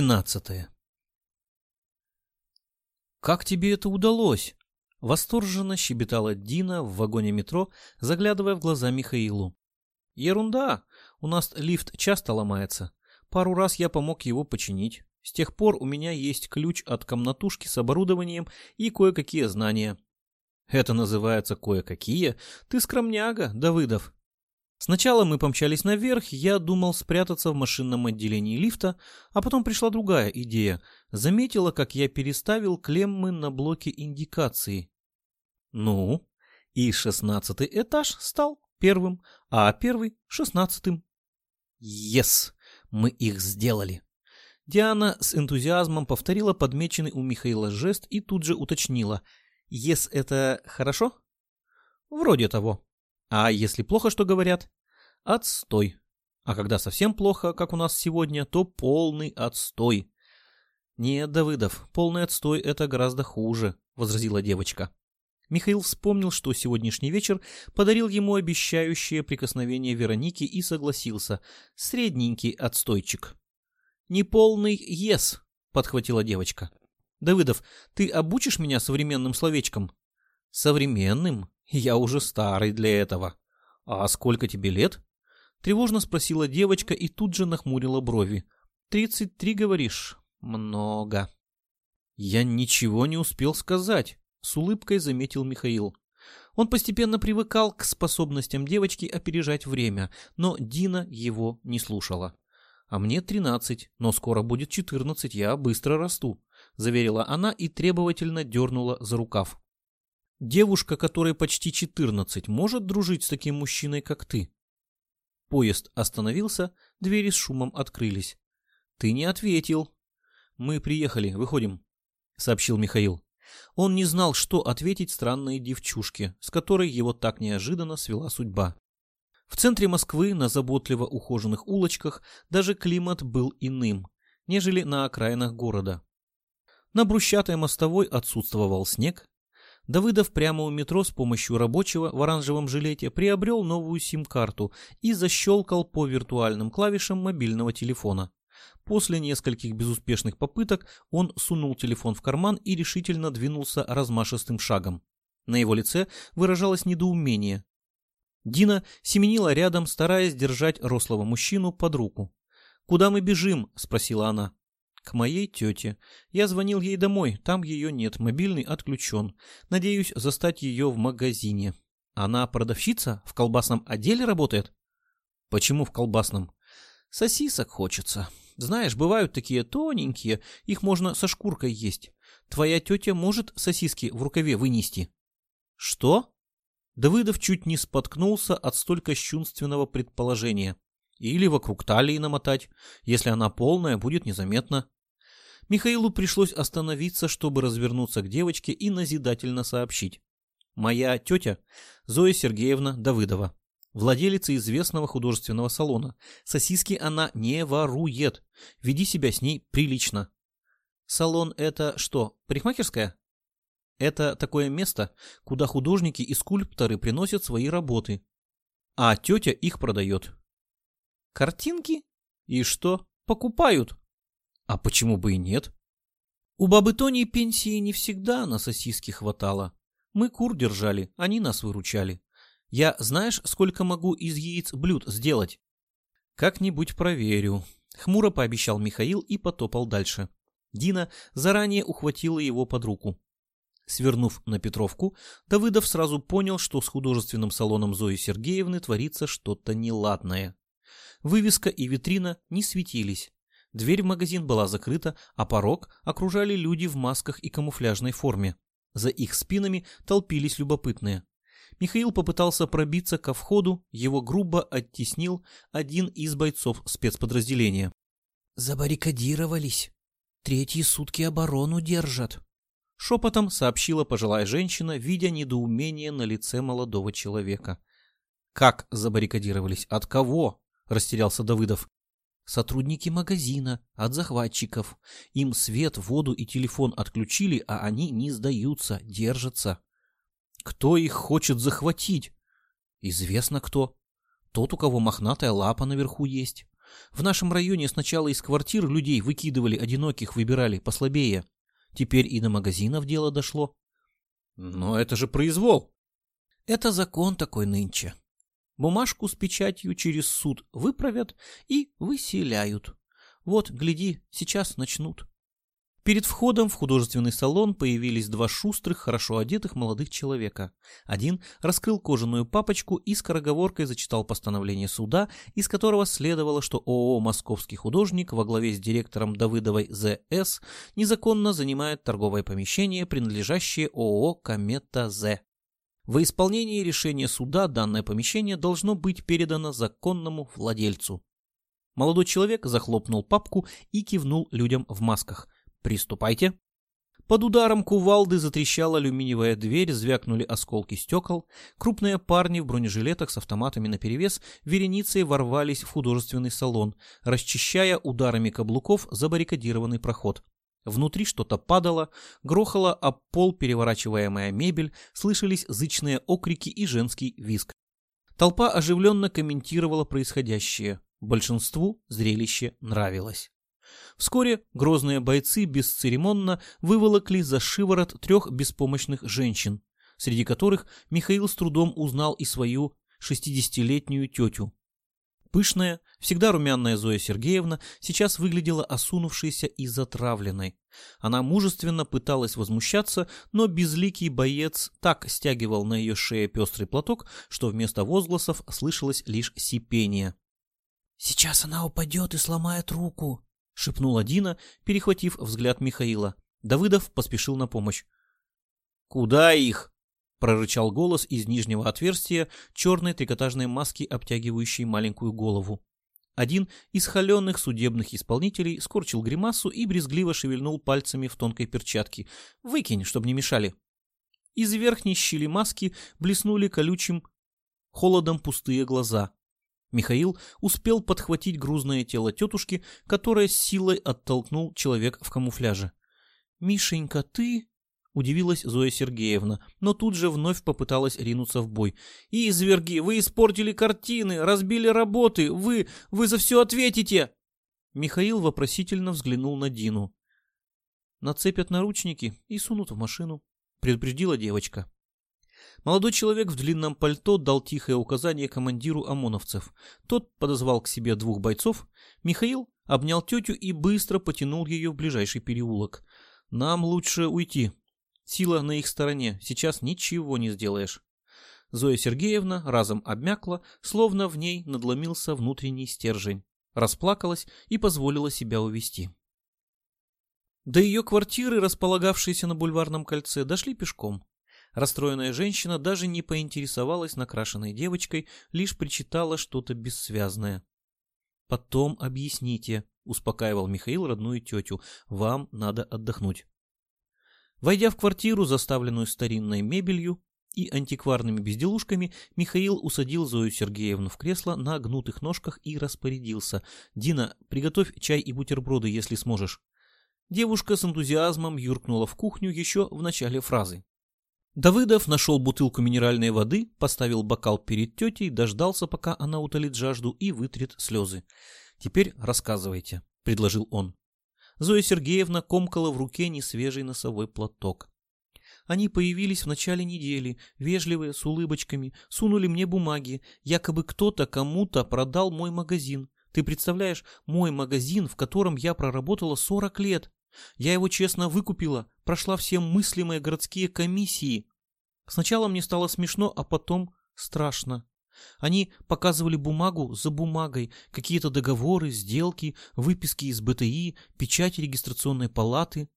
12 «Как тебе это удалось?» — восторженно щебетала Дина в вагоне метро, заглядывая в глаза Михаилу. «Ерунда! У нас лифт часто ломается. Пару раз я помог его починить. С тех пор у меня есть ключ от комнатушки с оборудованием и кое-какие знания». «Это называется кое-какие? Ты скромняга, Давыдов!» Сначала мы помчались наверх, я думал спрятаться в машинном отделении лифта, а потом пришла другая идея. Заметила, как я переставил клеммы на блоке индикации. Ну, и шестнадцатый этаж стал первым, а первый — шестнадцатым. Yes, мы их сделали. Диана с энтузиазмом повторила подмеченный у Михаила жест и тут же уточнила. Yes, это хорошо? Вроде того. А если плохо, что говорят? Отстой. А когда совсем плохо, как у нас сегодня, то полный отстой. Нет, Давыдов, полный отстой — это гораздо хуже, — возразила девочка. Михаил вспомнил, что сегодняшний вечер подарил ему обещающее прикосновение Вероники и согласился. Средненький отстойчик. «Неполный ес», — подхватила девочка. «Давыдов, ты обучишь меня современным словечком?» «Современным? Я уже старый для этого. А сколько тебе лет?» Тревожно спросила девочка и тут же нахмурила брови. «Тридцать три, говоришь? Много». «Я ничего не успел сказать», — с улыбкой заметил Михаил. Он постепенно привыкал к способностям девочки опережать время, но Дина его не слушала. «А мне тринадцать, но скоро будет четырнадцать, я быстро расту», — заверила она и требовательно дернула за рукав. Девушка, которой почти 14, может дружить с таким мужчиной, как ты? Поезд остановился, двери с шумом открылись. Ты не ответил. Мы приехали, выходим, сообщил Михаил. Он не знал, что ответить странной девчушке, с которой его так неожиданно свела судьба. В центре Москвы, на заботливо ухоженных улочках, даже климат был иным, нежели на окраинах города. На брусчатой мостовой отсутствовал снег, Давыдов прямо у метро с помощью рабочего в оранжевом жилете приобрел новую сим-карту и защелкал по виртуальным клавишам мобильного телефона. После нескольких безуспешных попыток он сунул телефон в карман и решительно двинулся размашистым шагом. На его лице выражалось недоумение. Дина семенила рядом, стараясь держать рослого мужчину под руку. «Куда мы бежим?» – спросила она. К моей тете. Я звонил ей домой, там ее нет, мобильный отключен. Надеюсь застать ее в магазине. Она продавщица? В колбасном отделе работает? Почему в колбасном? Сосисок хочется. Знаешь, бывают такие тоненькие, их можно со шкуркой есть. Твоя тетя может сосиски в рукаве вынести. Что? Давыдов чуть не споткнулся от столь кощунственного предположения. Или вокруг талии намотать. Если она полная, будет незаметно. Михаилу пришлось остановиться, чтобы развернуться к девочке и назидательно сообщить. Моя тетя Зоя Сергеевна Давыдова, владелица известного художественного салона. Сосиски она не ворует. Веди себя с ней прилично. Салон это что, парикмахерская? Это такое место, куда художники и скульпторы приносят свои работы. А тетя их продает. Картинки? И что? Покупают. А почему бы и нет? У бабы Тони пенсии не всегда на сосиски хватало. Мы кур держали, они нас выручали. Я знаешь, сколько могу из яиц блюд сделать? Как-нибудь проверю. Хмуро пообещал Михаил и потопал дальше. Дина заранее ухватила его под руку. Свернув на Петровку, Давыдов сразу понял, что с художественным салоном Зои Сергеевны творится что-то неладное. Вывеска и витрина не светились. Дверь в магазин была закрыта, а порог окружали люди в масках и камуфляжной форме. За их спинами толпились любопытные. Михаил попытался пробиться ко входу, его грубо оттеснил один из бойцов спецподразделения. «Забаррикадировались. Третьи сутки оборону держат», — шепотом сообщила пожилая женщина, видя недоумение на лице молодого человека. «Как забаррикадировались? От кого?» Растерялся Давыдов. Сотрудники магазина, от захватчиков. Им свет, воду и телефон отключили, а они не сдаются, держатся. Кто их хочет захватить? Известно кто. Тот, у кого мохнатая лапа наверху есть. В нашем районе сначала из квартир людей выкидывали, одиноких выбирали, послабее. Теперь и до магазинов дело дошло. Но это же произвол. Это закон такой нынче. Бумажку с печатью через суд выправят и выселяют. Вот, гляди, сейчас начнут. Перед входом в художественный салон появились два шустрых, хорошо одетых молодых человека. Один раскрыл кожаную папочку и скороговоркой зачитал постановление суда, из которого следовало, что ООО «Московский художник» во главе с директором Давыдовой З.С. незаконно занимает торговое помещение, принадлежащее ООО «Комета З». Во исполнении решения суда данное помещение должно быть передано законному владельцу. Молодой человек захлопнул папку и кивнул людям в масках – «Приступайте». Под ударом кувалды затрещала алюминиевая дверь, звякнули осколки стекол. Крупные парни в бронежилетах с автоматами наперевес вереницей ворвались в художественный салон, расчищая ударами каблуков забаррикадированный проход. Внутри что-то падало, грохало об пол переворачиваемая мебель, слышались зычные окрики и женский визг. Толпа оживленно комментировала происходящее. Большинству зрелище нравилось. Вскоре грозные бойцы бесцеремонно выволокли за шиворот трех беспомощных женщин, среди которых Михаил с трудом узнал и свою шестидесятилетнюю тетю. Пышная, всегда румяная Зоя Сергеевна сейчас выглядела осунувшейся и затравленной. Она мужественно пыталась возмущаться, но безликий боец так стягивал на ее шее пестрый платок, что вместо возгласов слышалось лишь сипение. «Сейчас она упадет и сломает руку», — шепнула Дина, перехватив взгляд Михаила. Давыдов поспешил на помощь. «Куда их?» — прорычал голос из нижнего отверстия черной трикотажной маски, обтягивающей маленькую голову. Один из холеных судебных исполнителей скорчил гримасу и брезгливо шевельнул пальцами в тонкой перчатке. «Выкинь, чтобы не мешали». Из верхней щели маски блеснули колючим холодом пустые глаза. Михаил успел подхватить грузное тело тетушки, которое с силой оттолкнул человек в камуфляже. «Мишенька, ты...» — удивилась Зоя Сергеевна, но тут же вновь попыталась ринуться в бой. «Изверги, вы испортили картины, разбили работы, вы... вы за все ответите!» Михаил вопросительно взглянул на Дину. «Нацепят наручники и сунут в машину», — предупредила девочка. Молодой человек в длинном пальто дал тихое указание командиру ОМОНовцев. Тот подозвал к себе двух бойцов. Михаил обнял тетю и быстро потянул ее в ближайший переулок. «Нам лучше уйти. Сила на их стороне. Сейчас ничего не сделаешь». Зоя Сергеевна разом обмякла, словно в ней надломился внутренний стержень. Расплакалась и позволила себя увести. До ее квартиры, располагавшейся на бульварном кольце, дошли пешком. Расстроенная женщина даже не поинтересовалась накрашенной девочкой, лишь причитала что-то бессвязное. «Потом объясните», — успокаивал Михаил родную тетю, — «вам надо отдохнуть». Войдя в квартиру, заставленную старинной мебелью и антикварными безделушками, Михаил усадил Зою Сергеевну в кресло на гнутых ножках и распорядился. «Дина, приготовь чай и бутерброды, если сможешь». Девушка с энтузиазмом юркнула в кухню еще в начале фразы. Давыдов нашел бутылку минеральной воды, поставил бокал перед тетей, дождался, пока она утолит жажду и вытрет слезы. «Теперь рассказывайте», — предложил он. Зоя Сергеевна комкала в руке несвежий носовой платок. Они появились в начале недели, вежливые, с улыбочками, сунули мне бумаги. Якобы кто-то кому-то продал мой магазин. Ты представляешь, мой магазин, в котором я проработала 40 лет. Я его честно выкупила, прошла все мыслимые городские комиссии. Сначала мне стало смешно, а потом страшно. Они показывали бумагу за бумагой, какие-то договоры, сделки, выписки из БТИ, печати регистрационной палаты.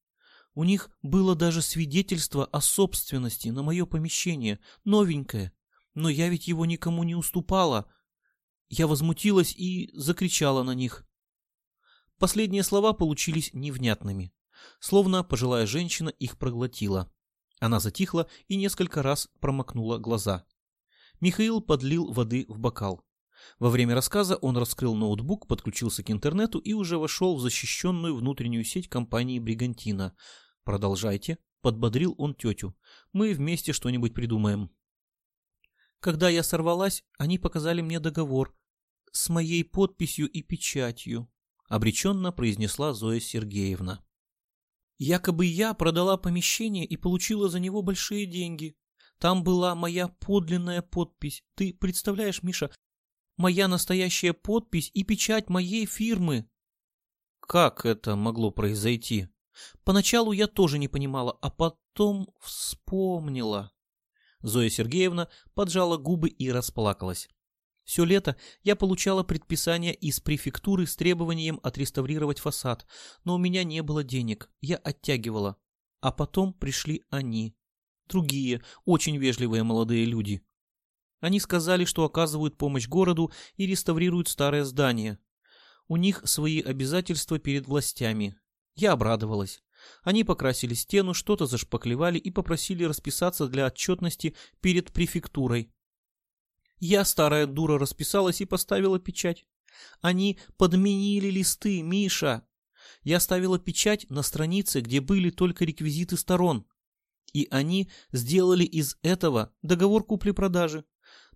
У них было даже свидетельство о собственности на мое помещение, новенькое. Но я ведь его никому не уступала. Я возмутилась и закричала на них. Последние слова получились невнятными. Словно пожилая женщина их проглотила. Она затихла и несколько раз промокнула глаза. Михаил подлил воды в бокал. Во время рассказа он раскрыл ноутбук, подключился к интернету и уже вошел в защищенную внутреннюю сеть компании «Бригантина». «Продолжайте», — подбодрил он тетю. «Мы вместе что-нибудь придумаем». Когда я сорвалась, они показали мне договор. с моей подписью и печатью», — обреченно произнесла Зоя Сергеевна. «Якобы я продала помещение и получила за него большие деньги. Там была моя подлинная подпись. Ты представляешь, Миша, моя настоящая подпись и печать моей фирмы». «Как это могло произойти?» Поначалу я тоже не понимала, а потом вспомнила. Зоя Сергеевна поджала губы и расплакалась. Все лето я получала предписания из префектуры с требованием отреставрировать фасад, но у меня не было денег, я оттягивала. А потом пришли они. Другие, очень вежливые молодые люди. Они сказали, что оказывают помощь городу и реставрируют старое здание. У них свои обязательства перед властями. Я обрадовалась. Они покрасили стену, что-то зашпаклевали и попросили расписаться для отчетности перед префектурой. Я, старая дура, расписалась и поставила печать. Они подменили листы, Миша. Я ставила печать на странице, где были только реквизиты сторон. И они сделали из этого договор купли-продажи.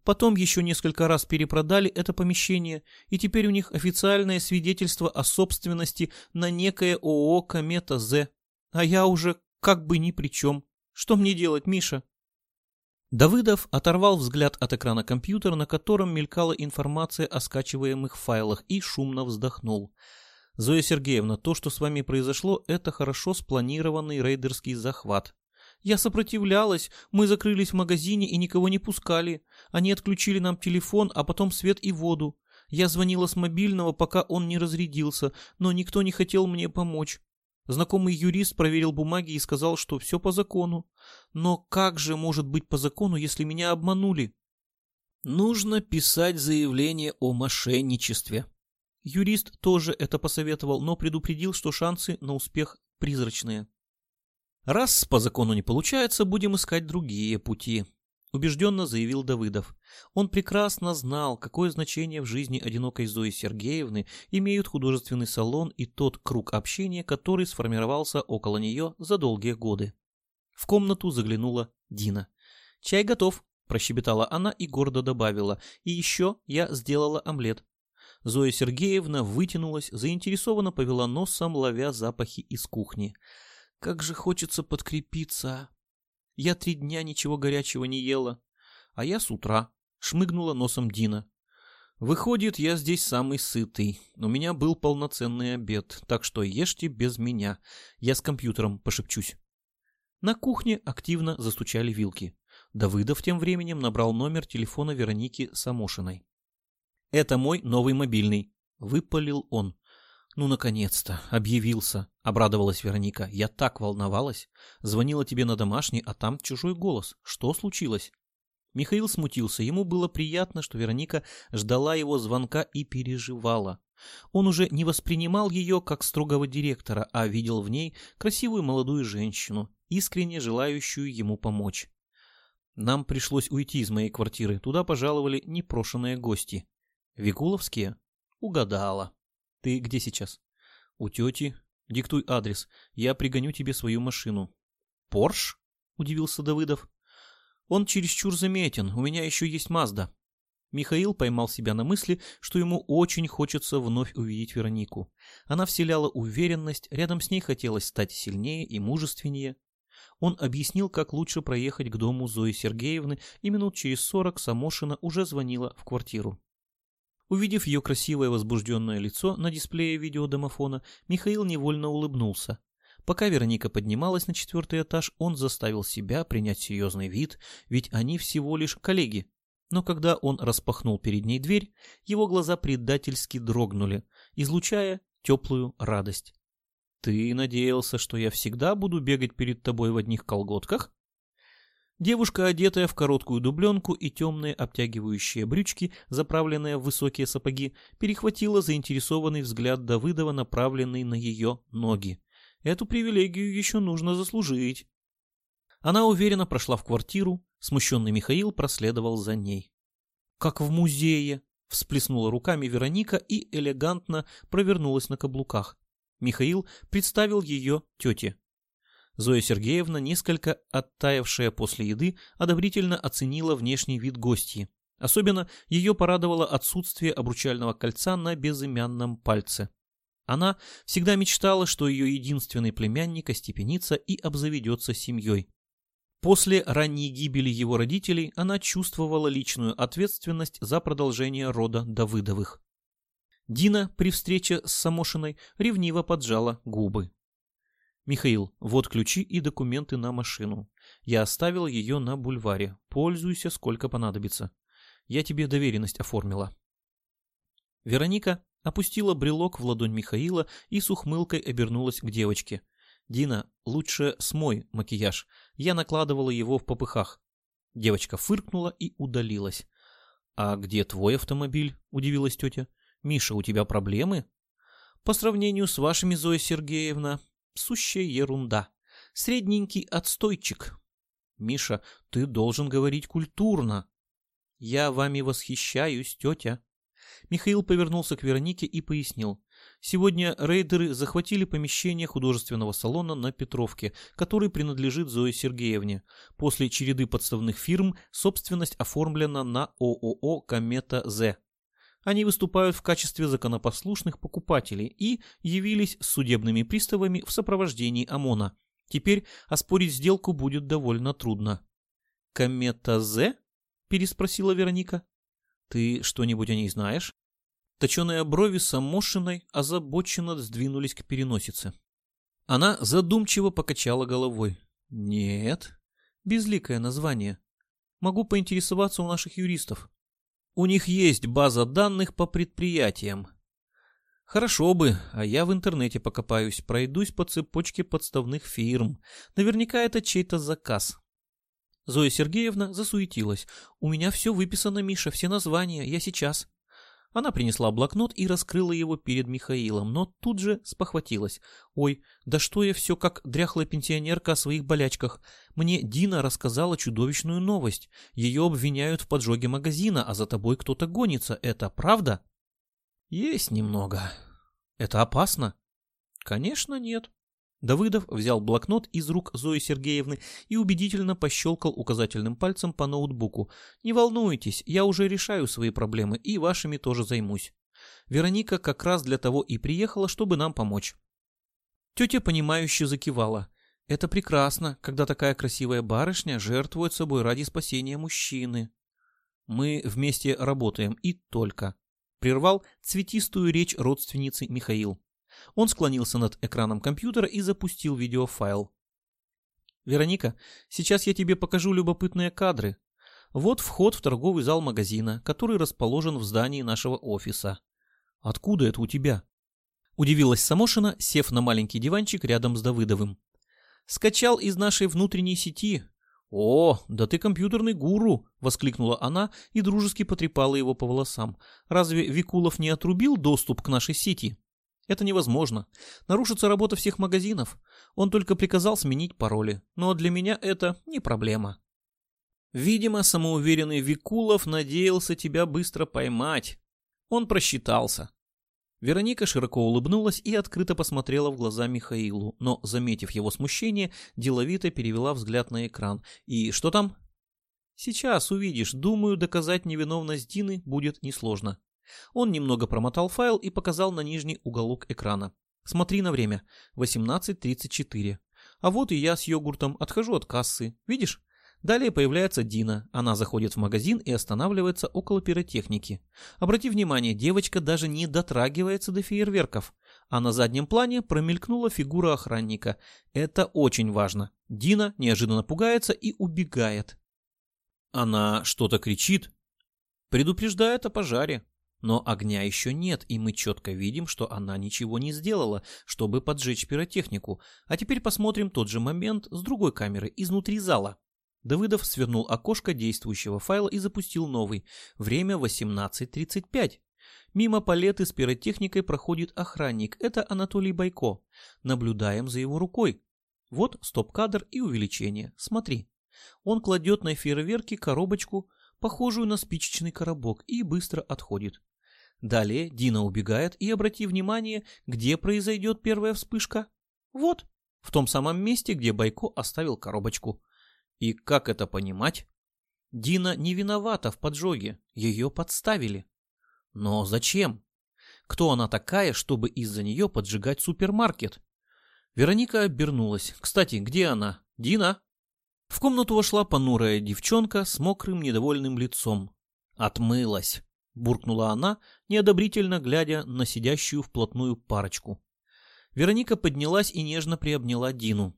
Потом еще несколько раз перепродали это помещение, и теперь у них официальное свидетельство о собственности на некое ООО «Комета З». А я уже как бы ни при чем. Что мне делать, Миша? Давыдов оторвал взгляд от экрана компьютера, на котором мелькала информация о скачиваемых файлах, и шумно вздохнул. «Зоя Сергеевна, то, что с вами произошло, это хорошо спланированный рейдерский захват. Я сопротивлялась, мы закрылись в магазине и никого не пускали. Они отключили нам телефон, а потом свет и воду. Я звонила с мобильного, пока он не разрядился, но никто не хотел мне помочь. Знакомый юрист проверил бумаги и сказал, что все по закону. Но как же может быть по закону, если меня обманули? Нужно писать заявление о мошенничестве. Юрист тоже это посоветовал, но предупредил, что шансы на успех призрачные. Раз по закону не получается, будем искать другие пути убежденно заявил Давыдов. Он прекрасно знал, какое значение в жизни одинокой Зои Сергеевны имеют художественный салон и тот круг общения, который сформировался около нее за долгие годы. В комнату заглянула Дина. «Чай готов», – прощебетала она и гордо добавила. «И еще я сделала омлет». Зоя Сергеевна вытянулась, заинтересованно повела носом, ловя запахи из кухни. «Как же хочется подкрепиться!» Я три дня ничего горячего не ела. А я с утра. Шмыгнула носом Дина. Выходит, я здесь самый сытый. У меня был полноценный обед, так что ешьте без меня. Я с компьютером пошепчусь. На кухне активно застучали вилки. Давыдов тем временем набрал номер телефона Вероники Самошиной. «Это мой новый мобильный», — выпалил он. «Ну, наконец-то! Объявился!» — обрадовалась Вероника. «Я так волновалась! Звонила тебе на домашний, а там чужой голос. Что случилось?» Михаил смутился. Ему было приятно, что Вероника ждала его звонка и переживала. Он уже не воспринимал ее как строгого директора, а видел в ней красивую молодую женщину, искренне желающую ему помочь. Нам пришлось уйти из моей квартиры. Туда пожаловали непрошенные гости. Викуловские? Угадала. Ты где сейчас? У тети. Диктуй адрес. Я пригоню тебе свою машину. Порш? Удивился Давыдов. Он чересчур заметен. У меня еще есть Мазда. Михаил поймал себя на мысли, что ему очень хочется вновь увидеть Веронику. Она вселяла уверенность, рядом с ней хотелось стать сильнее и мужественнее. Он объяснил, как лучше проехать к дому Зои Сергеевны, и минут через сорок Самошина уже звонила в квартиру. Увидев ее красивое возбужденное лицо на дисплее видеодомофона, Михаил невольно улыбнулся. Пока Вероника поднималась на четвертый этаж, он заставил себя принять серьезный вид, ведь они всего лишь коллеги. Но когда он распахнул перед ней дверь, его глаза предательски дрогнули, излучая теплую радость. «Ты надеялся, что я всегда буду бегать перед тобой в одних колготках?» Девушка, одетая в короткую дубленку и темные обтягивающие брючки, заправленные в высокие сапоги, перехватила заинтересованный взгляд Давыдова, направленный на ее ноги. Эту привилегию еще нужно заслужить. Она уверенно прошла в квартиру, смущенный Михаил проследовал за ней. «Как в музее!» — всплеснула руками Вероника и элегантно провернулась на каблуках. Михаил представил ее тете. Зоя Сергеевна, несколько оттаявшая после еды, одобрительно оценила внешний вид гостьи. Особенно ее порадовало отсутствие обручального кольца на безымянном пальце. Она всегда мечтала, что ее единственный племянник остепенится и обзаведется семьей. После ранней гибели его родителей она чувствовала личную ответственность за продолжение рода Давыдовых. Дина при встрече с Самошиной ревниво поджала губы. «Михаил, вот ключи и документы на машину. Я оставил ее на бульваре. Пользуйся, сколько понадобится. Я тебе доверенность оформила». Вероника опустила брелок в ладонь Михаила и с ухмылкой обернулась к девочке. «Дина, лучше смой макияж. Я накладывала его в попыхах». Девочка фыркнула и удалилась. «А где твой автомобиль?» – удивилась тетя. «Миша, у тебя проблемы?» «По сравнению с вашими, Зоя Сергеевна, сущая ерунда. Средненький отстойчик». «Миша, ты должен говорить культурно». «Я вами восхищаюсь, тетя», Михаил повернулся к Веронике и пояснил. Сегодня рейдеры захватили помещение художественного салона на Петровке, который принадлежит Зое Сергеевне. После череды подставных фирм собственность оформлена на ООО «Комета З». Они выступают в качестве законопослушных покупателей и явились судебными приставами в сопровождении ОМОНа. Теперь оспорить сделку будет довольно трудно. «Комета З?» – переспросила Вероника. Ты что-нибудь о ней знаешь? Точеные брови Самошиной озабоченно сдвинулись к переносице. Она задумчиво покачала головой. Нет, безликое название. Могу поинтересоваться у наших юристов. У них есть база данных по предприятиям. Хорошо бы, а я в интернете покопаюсь, пройдусь по цепочке подставных фирм. Наверняка это чей-то заказ. Зоя Сергеевна засуетилась. «У меня все выписано, Миша, все названия, я сейчас». Она принесла блокнот и раскрыла его перед Михаилом, но тут же спохватилась. «Ой, да что я все как дряхлая пенсионерка о своих болячках. Мне Дина рассказала чудовищную новость. Ее обвиняют в поджоге магазина, а за тобой кто-то гонится. Это правда?» «Есть немного. Это опасно?» «Конечно нет. Давыдов взял блокнот из рук Зои Сергеевны и убедительно пощелкал указательным пальцем по ноутбуку. «Не волнуйтесь, я уже решаю свои проблемы и вашими тоже займусь. Вероника как раз для того и приехала, чтобы нам помочь». Тетя, понимающе закивала. «Это прекрасно, когда такая красивая барышня жертвует собой ради спасения мужчины. Мы вместе работаем и только». Прервал цветистую речь родственницы Михаил. Он склонился над экраном компьютера и запустил видеофайл. «Вероника, сейчас я тебе покажу любопытные кадры. Вот вход в торговый зал магазина, который расположен в здании нашего офиса. Откуда это у тебя?» Удивилась Самошина, сев на маленький диванчик рядом с Давыдовым. «Скачал из нашей внутренней сети». «О, да ты компьютерный гуру!» — воскликнула она и дружески потрепала его по волосам. «Разве Викулов не отрубил доступ к нашей сети?» Это невозможно. Нарушится работа всех магазинов. Он только приказал сменить пароли. Но для меня это не проблема. Видимо, самоуверенный Викулов надеялся тебя быстро поймать. Он просчитался. Вероника широко улыбнулась и открыто посмотрела в глаза Михаилу, но, заметив его смущение, деловито перевела взгляд на экран. «И что там?» «Сейчас увидишь. Думаю, доказать невиновность Дины будет несложно». Он немного промотал файл и показал на нижний уголок экрана. Смотри на время. 18.34. А вот и я с йогуртом отхожу от кассы. Видишь? Далее появляется Дина. Она заходит в магазин и останавливается около пиротехники. Обрати внимание, девочка даже не дотрагивается до фейерверков. А на заднем плане промелькнула фигура охранника. Это очень важно. Дина неожиданно пугается и убегает. Она что-то кричит. Предупреждает о пожаре. Но огня еще нет, и мы четко видим, что она ничего не сделала, чтобы поджечь пиротехнику. А теперь посмотрим тот же момент с другой камеры, изнутри зала. Давыдов свернул окошко действующего файла и запустил новый. Время 18.35. Мимо палеты с пиротехникой проходит охранник. Это Анатолий Байко. Наблюдаем за его рукой. Вот стоп-кадр и увеличение. Смотри. Он кладет на фейерверки коробочку, похожую на спичечный коробок, и быстро отходит. Далее Дина убегает и обрати внимание, где произойдет первая вспышка. Вот, в том самом месте, где Байко оставил коробочку. И как это понимать? Дина не виновата в поджоге, ее подставили. Но зачем? Кто она такая, чтобы из-за нее поджигать супермаркет? Вероника обернулась. Кстати, где она? Дина? В комнату вошла понурая девчонка с мокрым недовольным лицом. Отмылась, буркнула она, неодобрительно глядя на сидящую вплотную парочку. Вероника поднялась и нежно приобняла Дину.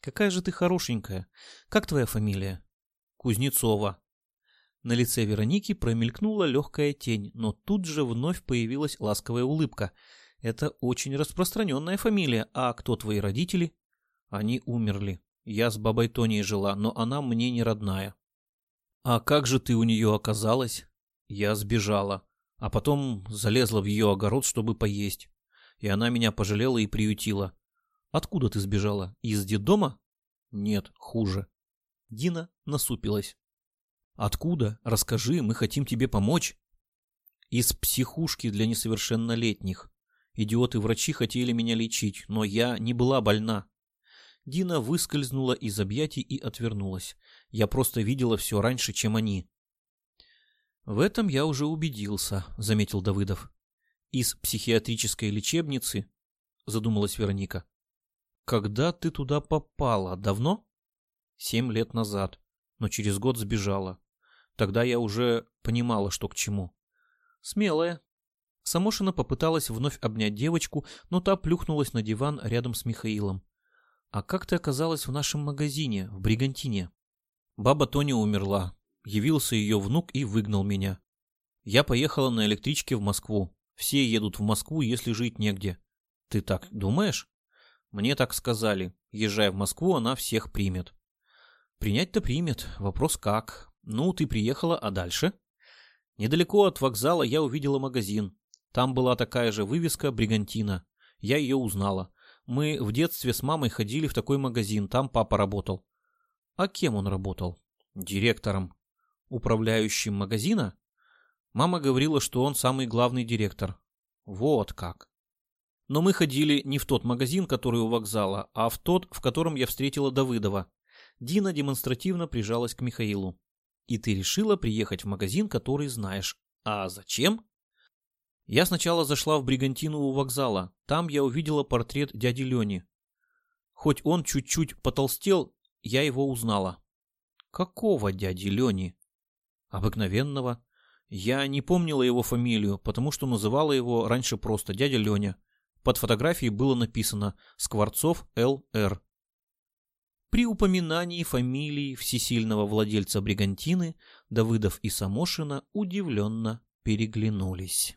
Какая же ты хорошенькая. Как твоя фамилия? Кузнецова. На лице Вероники промелькнула легкая тень, но тут же вновь появилась ласковая улыбка. Это очень распространенная фамилия. А кто твои родители? Они умерли. Я с бабой Тоней жила, но она мне не родная. А как же ты у нее оказалась? Я сбежала. А потом залезла в ее огород, чтобы поесть. И она меня пожалела и приютила. Откуда ты сбежала? Из детдома? Нет, хуже. Дина насупилась. Откуда? Расскажи, мы хотим тебе помочь. Из психушки для несовершеннолетних. Идиоты-врачи хотели меня лечить, но я не была больна. Дина выскользнула из объятий и отвернулась. Я просто видела все раньше, чем они. В этом я уже убедился, заметил Давыдов. Из психиатрической лечебницы, задумалась Вероника. Когда ты туда попала? Давно? Семь лет назад, но через год сбежала. Тогда я уже понимала, что к чему. Смелая. Самошина попыталась вновь обнять девочку, но та плюхнулась на диван рядом с Михаилом. «А как ты оказалась в нашем магазине, в Бригантине?» Баба Тоня умерла. Явился ее внук и выгнал меня. Я поехала на электричке в Москву. Все едут в Москву, если жить негде. Ты так думаешь? Мне так сказали. Езжай в Москву, она всех примет. Принять-то примет. Вопрос как. Ну, ты приехала, а дальше? Недалеко от вокзала я увидела магазин. Там была такая же вывеска «Бригантина». Я ее узнала. Мы в детстве с мамой ходили в такой магазин, там папа работал. А кем он работал? Директором. Управляющим магазина? Мама говорила, что он самый главный директор. Вот как. Но мы ходили не в тот магазин, который у вокзала, а в тот, в котором я встретила Давыдова. Дина демонстративно прижалась к Михаилу. И ты решила приехать в магазин, который знаешь. А зачем? Я сначала зашла в Бригантину у вокзала. Там я увидела портрет дяди Лени. Хоть он чуть-чуть потолстел, я его узнала. Какого дяди Лени? Обыкновенного. Я не помнила его фамилию, потому что называла его раньше просто дядя Леня. Под фотографией было написано «Скворцов Л.Р». При упоминании фамилии всесильного владельца бригантины Давыдов и Самошина удивленно переглянулись.